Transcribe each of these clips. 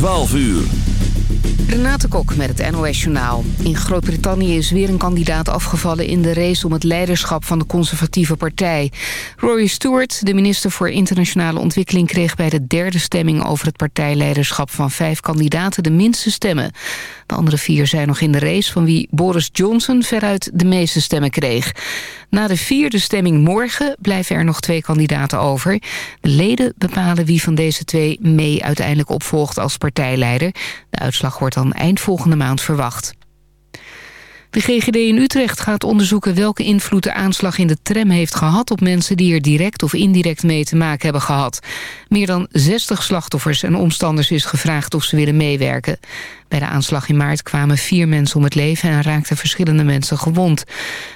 12 uur. Renate Kok met het NOS Journaal. In Groot-Brittannië is weer een kandidaat afgevallen in de race om het leiderschap van de conservatieve partij. Rory Stewart, de minister voor Internationale Ontwikkeling... kreeg bij de derde stemming over het partijleiderschap van vijf kandidaten de minste stemmen. De andere vier zijn nog in de race van wie Boris Johnson veruit de meeste stemmen kreeg. Na de vierde stemming morgen blijven er nog twee kandidaten over. De leden bepalen wie van deze twee mee uiteindelijk opvolgt als partijleider. De uitslag wordt dan eind volgende maand verwacht. De GGD in Utrecht gaat onderzoeken welke invloed de aanslag in de tram heeft gehad op mensen die er direct of indirect mee te maken hebben gehad. Meer dan 60 slachtoffers en omstanders is gevraagd of ze willen meewerken. Bij de aanslag in maart kwamen vier mensen om het leven en raakten verschillende mensen gewond.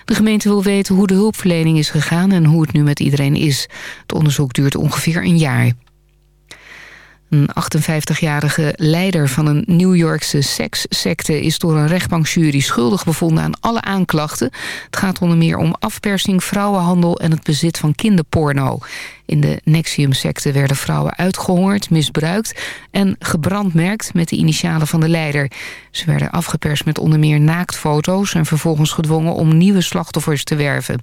De gemeente wil weten hoe de hulpverlening is gegaan en hoe het nu met iedereen is. Het onderzoek duurt ongeveer een jaar. Een 58-jarige leider van een New Yorkse sekssecte... is door een rechtbankjury schuldig bevonden aan alle aanklachten. Het gaat onder meer om afpersing, vrouwenhandel... en het bezit van kinderporno. In de Nexium-secte werden vrouwen uitgehongerd, misbruikt... en gebrandmerkt met de initialen van de leider. Ze werden afgeperst met onder meer naaktfoto's... en vervolgens gedwongen om nieuwe slachtoffers te werven.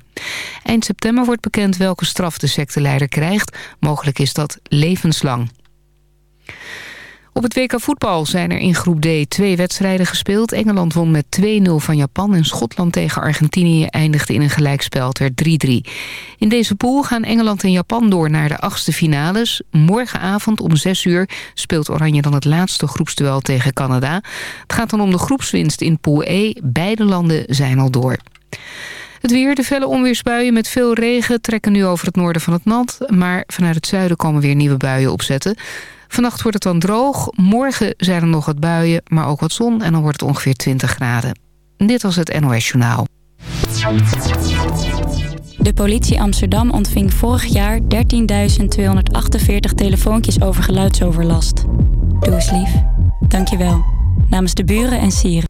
Eind september wordt bekend welke straf de secteleider krijgt. Mogelijk is dat levenslang. Op het WK voetbal zijn er in groep D twee wedstrijden gespeeld. Engeland won met 2-0 van Japan en Schotland tegen Argentinië eindigde in een gelijkspel. Werd 3-3. In deze pool gaan Engeland en Japan door naar de achtste finales. Morgenavond om 6 uur speelt Oranje dan het laatste groepsduel tegen Canada. Het gaat dan om de groepswinst in pool E. Beide landen zijn al door. Het weer, de felle onweersbuien met veel regen trekken nu over het noorden van het land. Maar vanuit het zuiden komen weer nieuwe buien opzetten. Vannacht wordt het dan droog. Morgen zijn er nog wat buien, maar ook wat zon. En dan wordt het ongeveer 20 graden. Dit was het NOS Journaal. De politie Amsterdam ontving vorig jaar 13.248 telefoontjes over geluidsoverlast. Doe eens lief. Dank je wel. Namens de buren en sieren.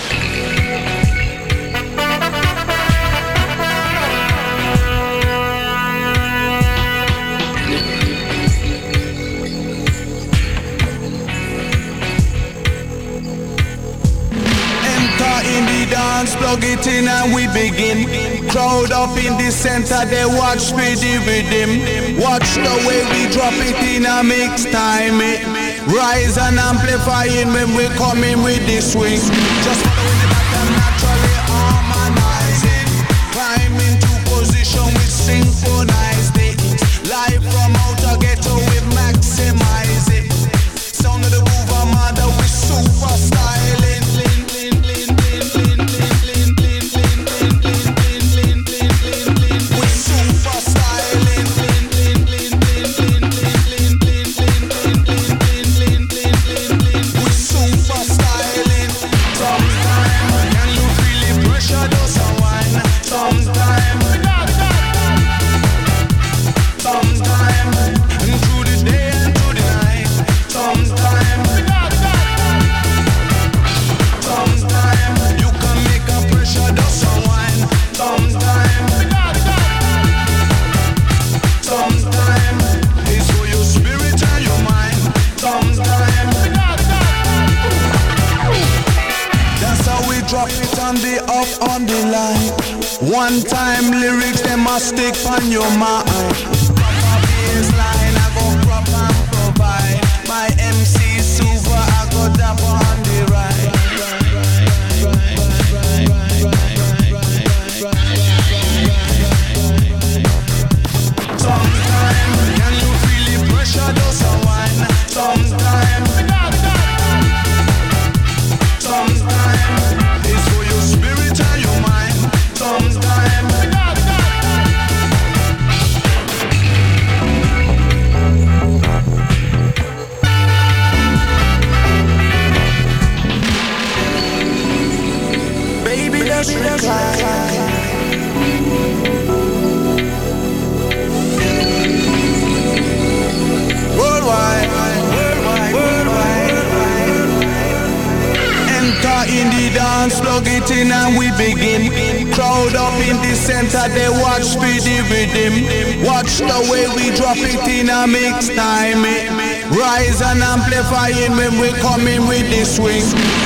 Dance, plug it in and we begin. Crowd up in the center, they watch me the rhythm. Watch the way we drop it in a mix time. It rise and amplifying when we come in with the swing. Just following naturally into position, we synchronize it. Live from outer ghetto, we maximize it. Sound of the groove, mother, we super on your mind. Amplifying when we come in with the swing.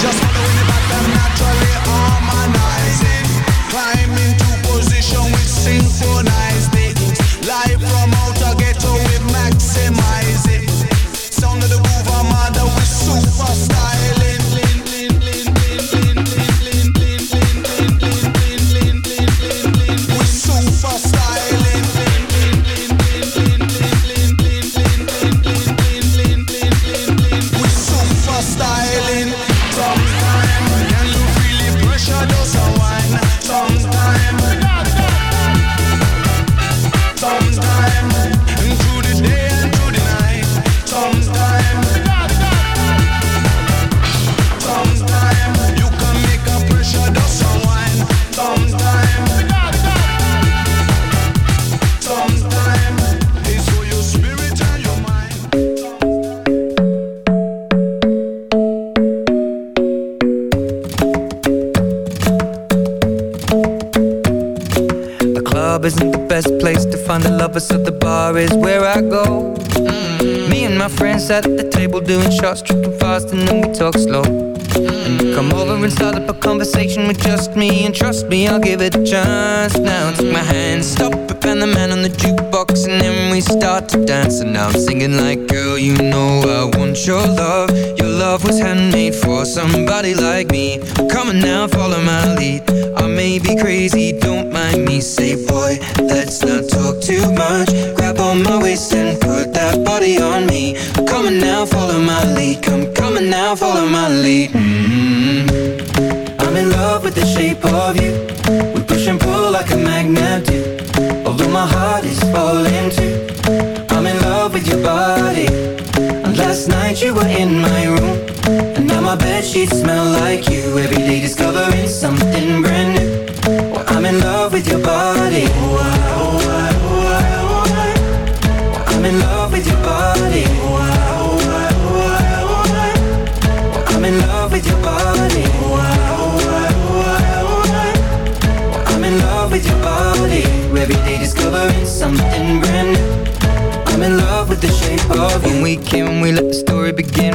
Now I'm singing like, bed sheets smell like you. Every day discovering something brand new. Well, I'm in love with your body. Oh, I, oh, I, oh, I, oh, I. I'm in love with your body. Oh, I, oh, I, oh, I, I'm in love with your body. I'm in love with your body. Every day discovering something brand new. I'm in love with the shape of you. When we came, we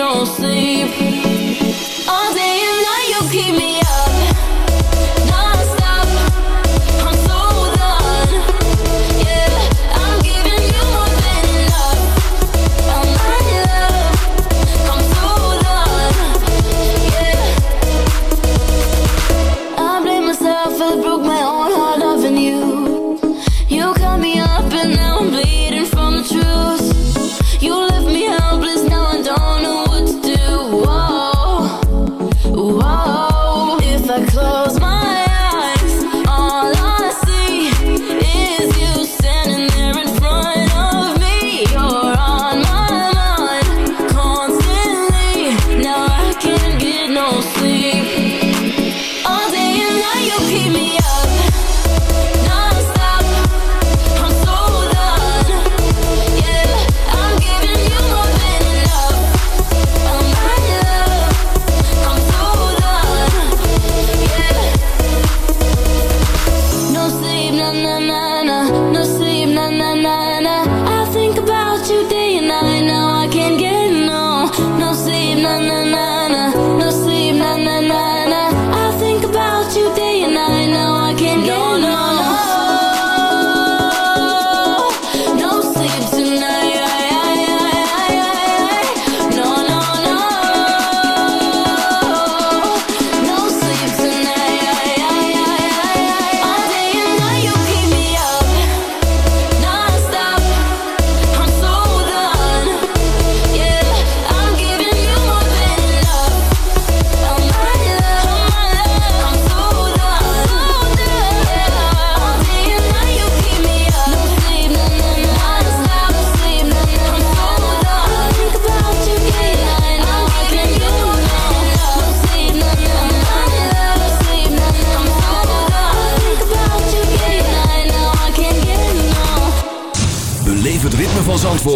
no sleep.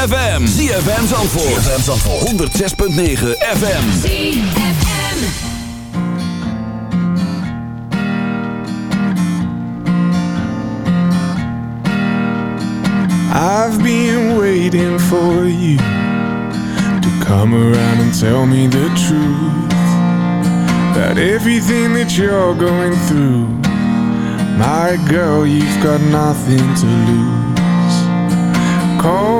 ZFM. ZFM Zandvoort. ZFM Zandvoort. 106.9 FM. ZFM. I've been waiting for you to come around and tell me the truth about everything that you're going through. My girl, you've got nothing to lose. Call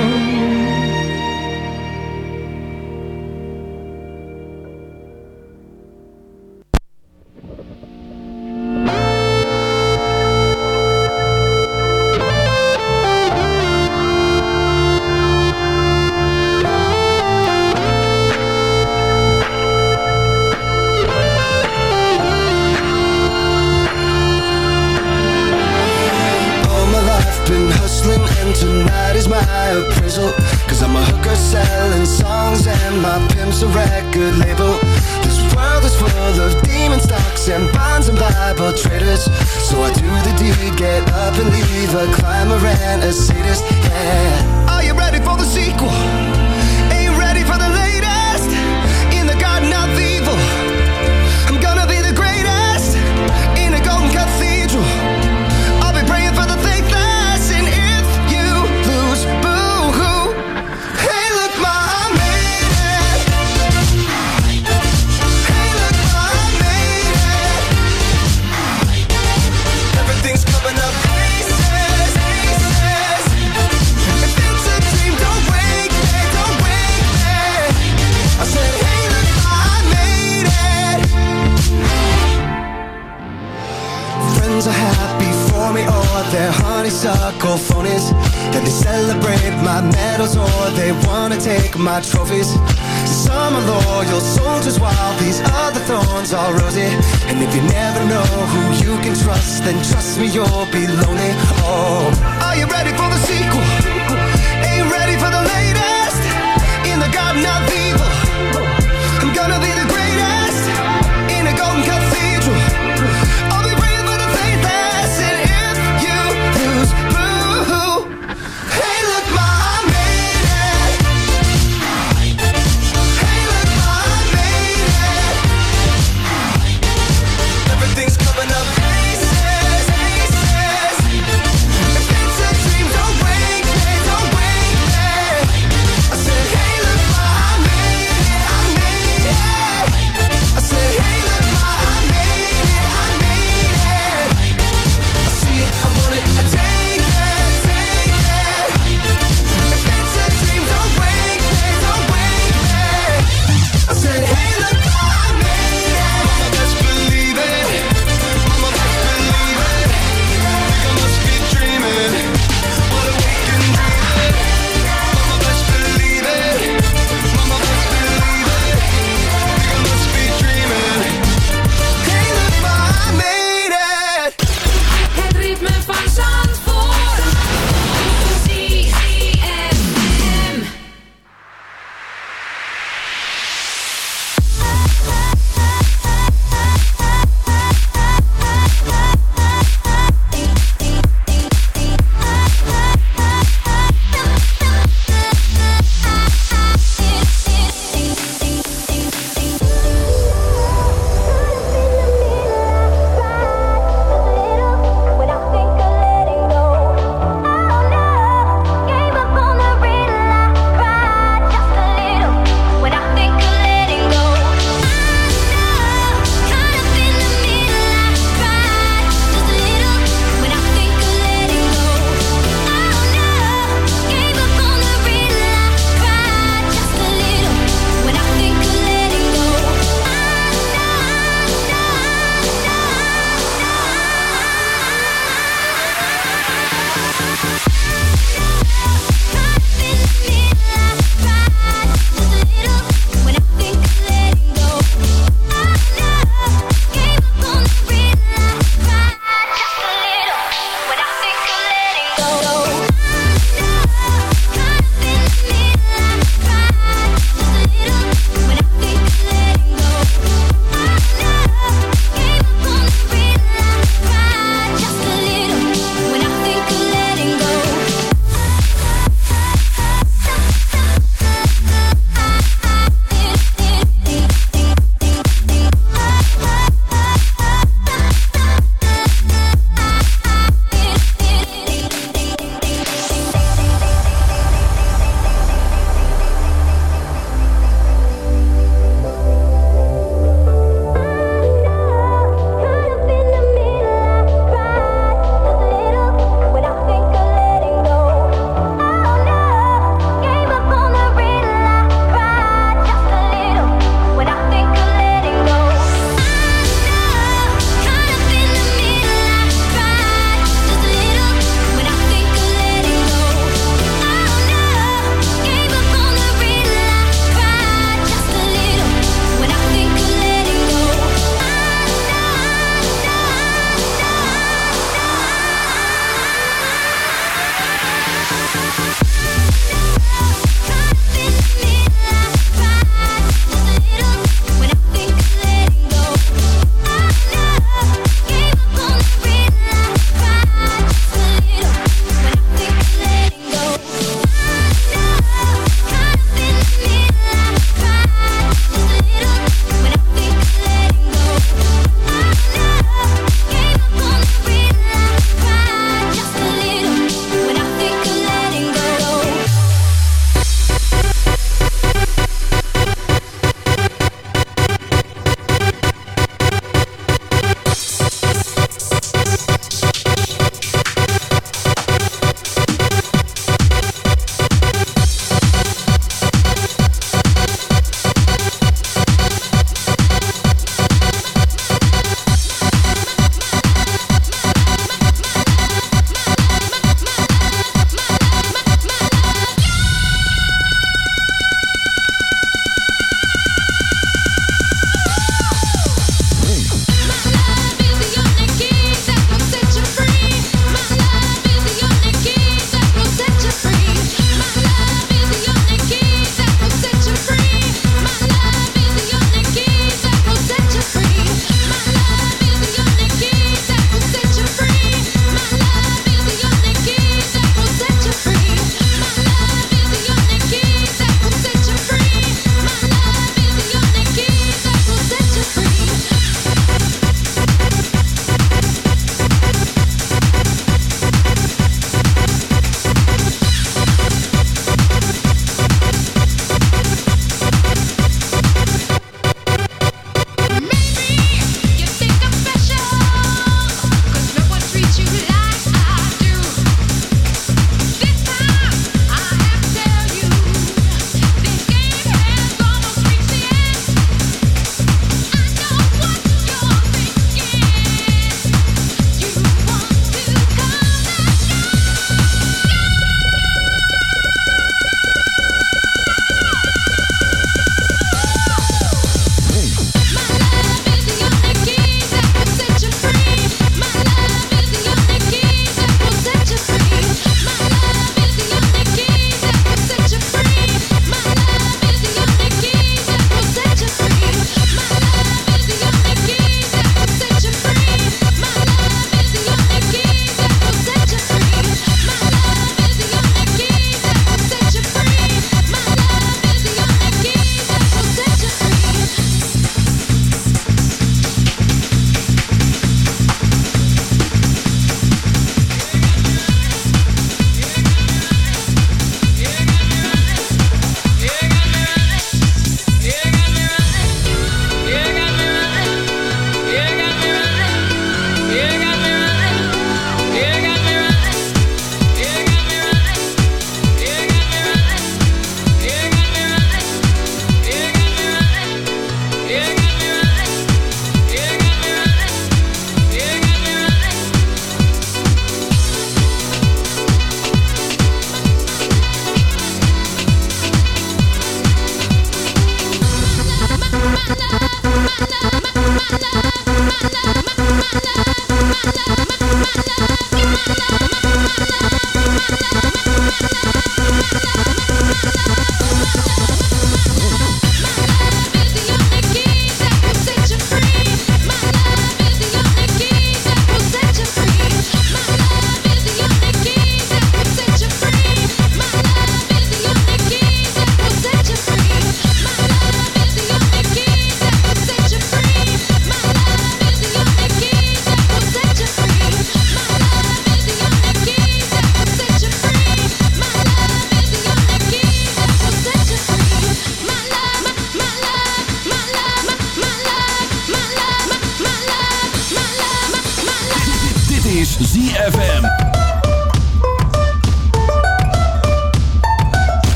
Appraisal Cause I'm a hooker selling songs and my pimp's a record label. This world is full of demon stocks and bonds and Bible traders. So I do the deed, get up and leave a climber and a sadist, yeah. Are you ready for the sequel?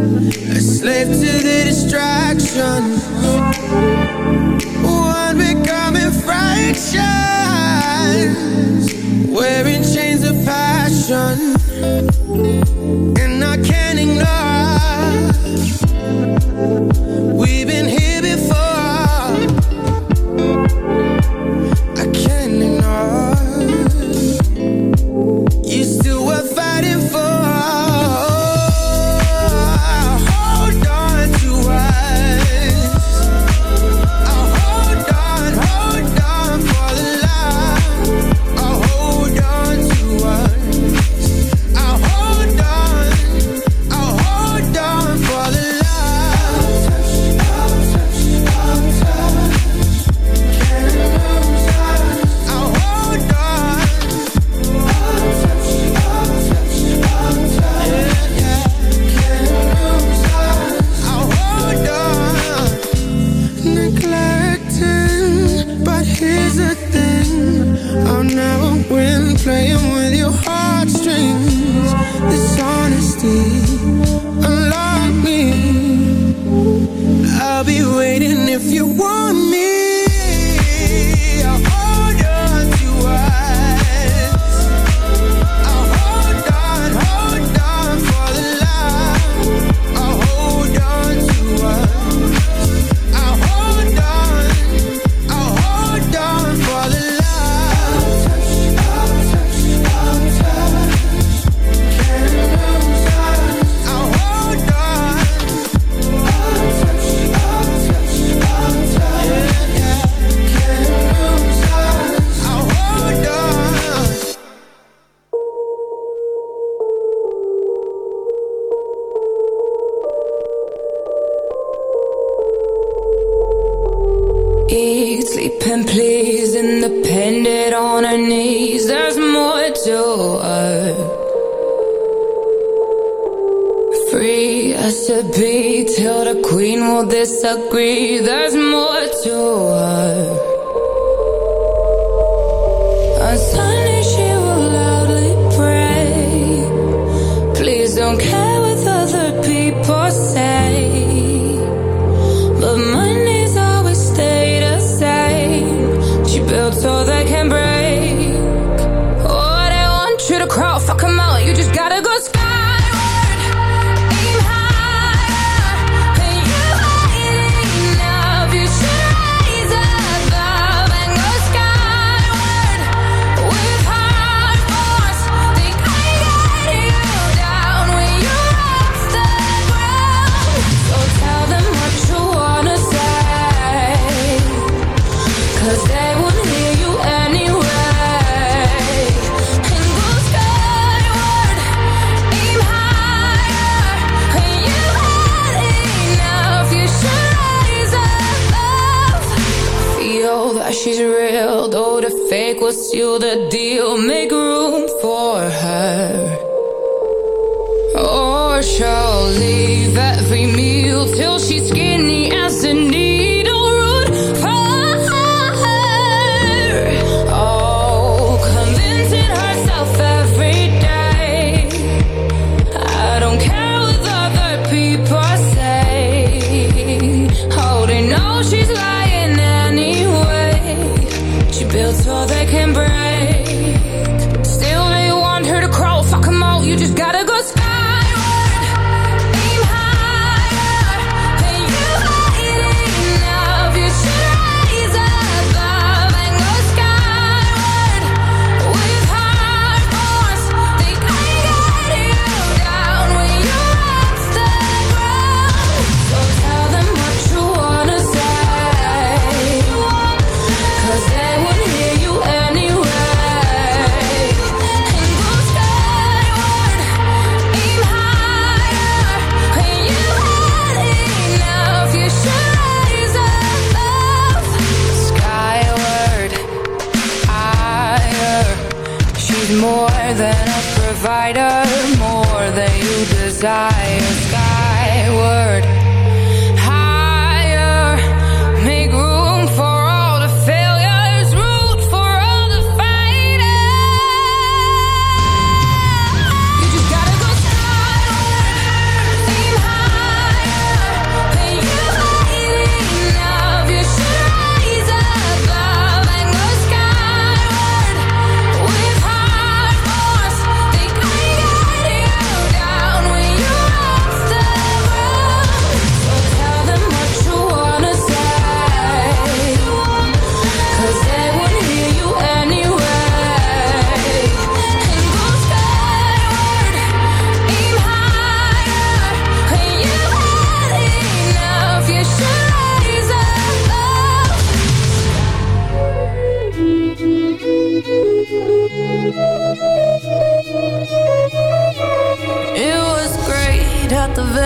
A slave to the distractions One becoming Wearing chains of passion. And I can't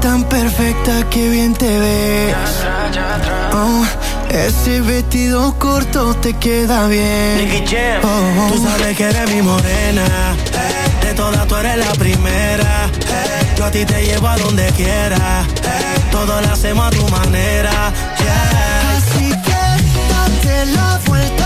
Tan perfecta que bien te ves. Oh, ese vestido corto te queda bien. Oh. Tú sabes que eres mi morena. De todas tú eres la primera. Yo a ti te llevo a donde quiera. Todo lo hacemos a tu manera. Yeah. Así que date la vuelta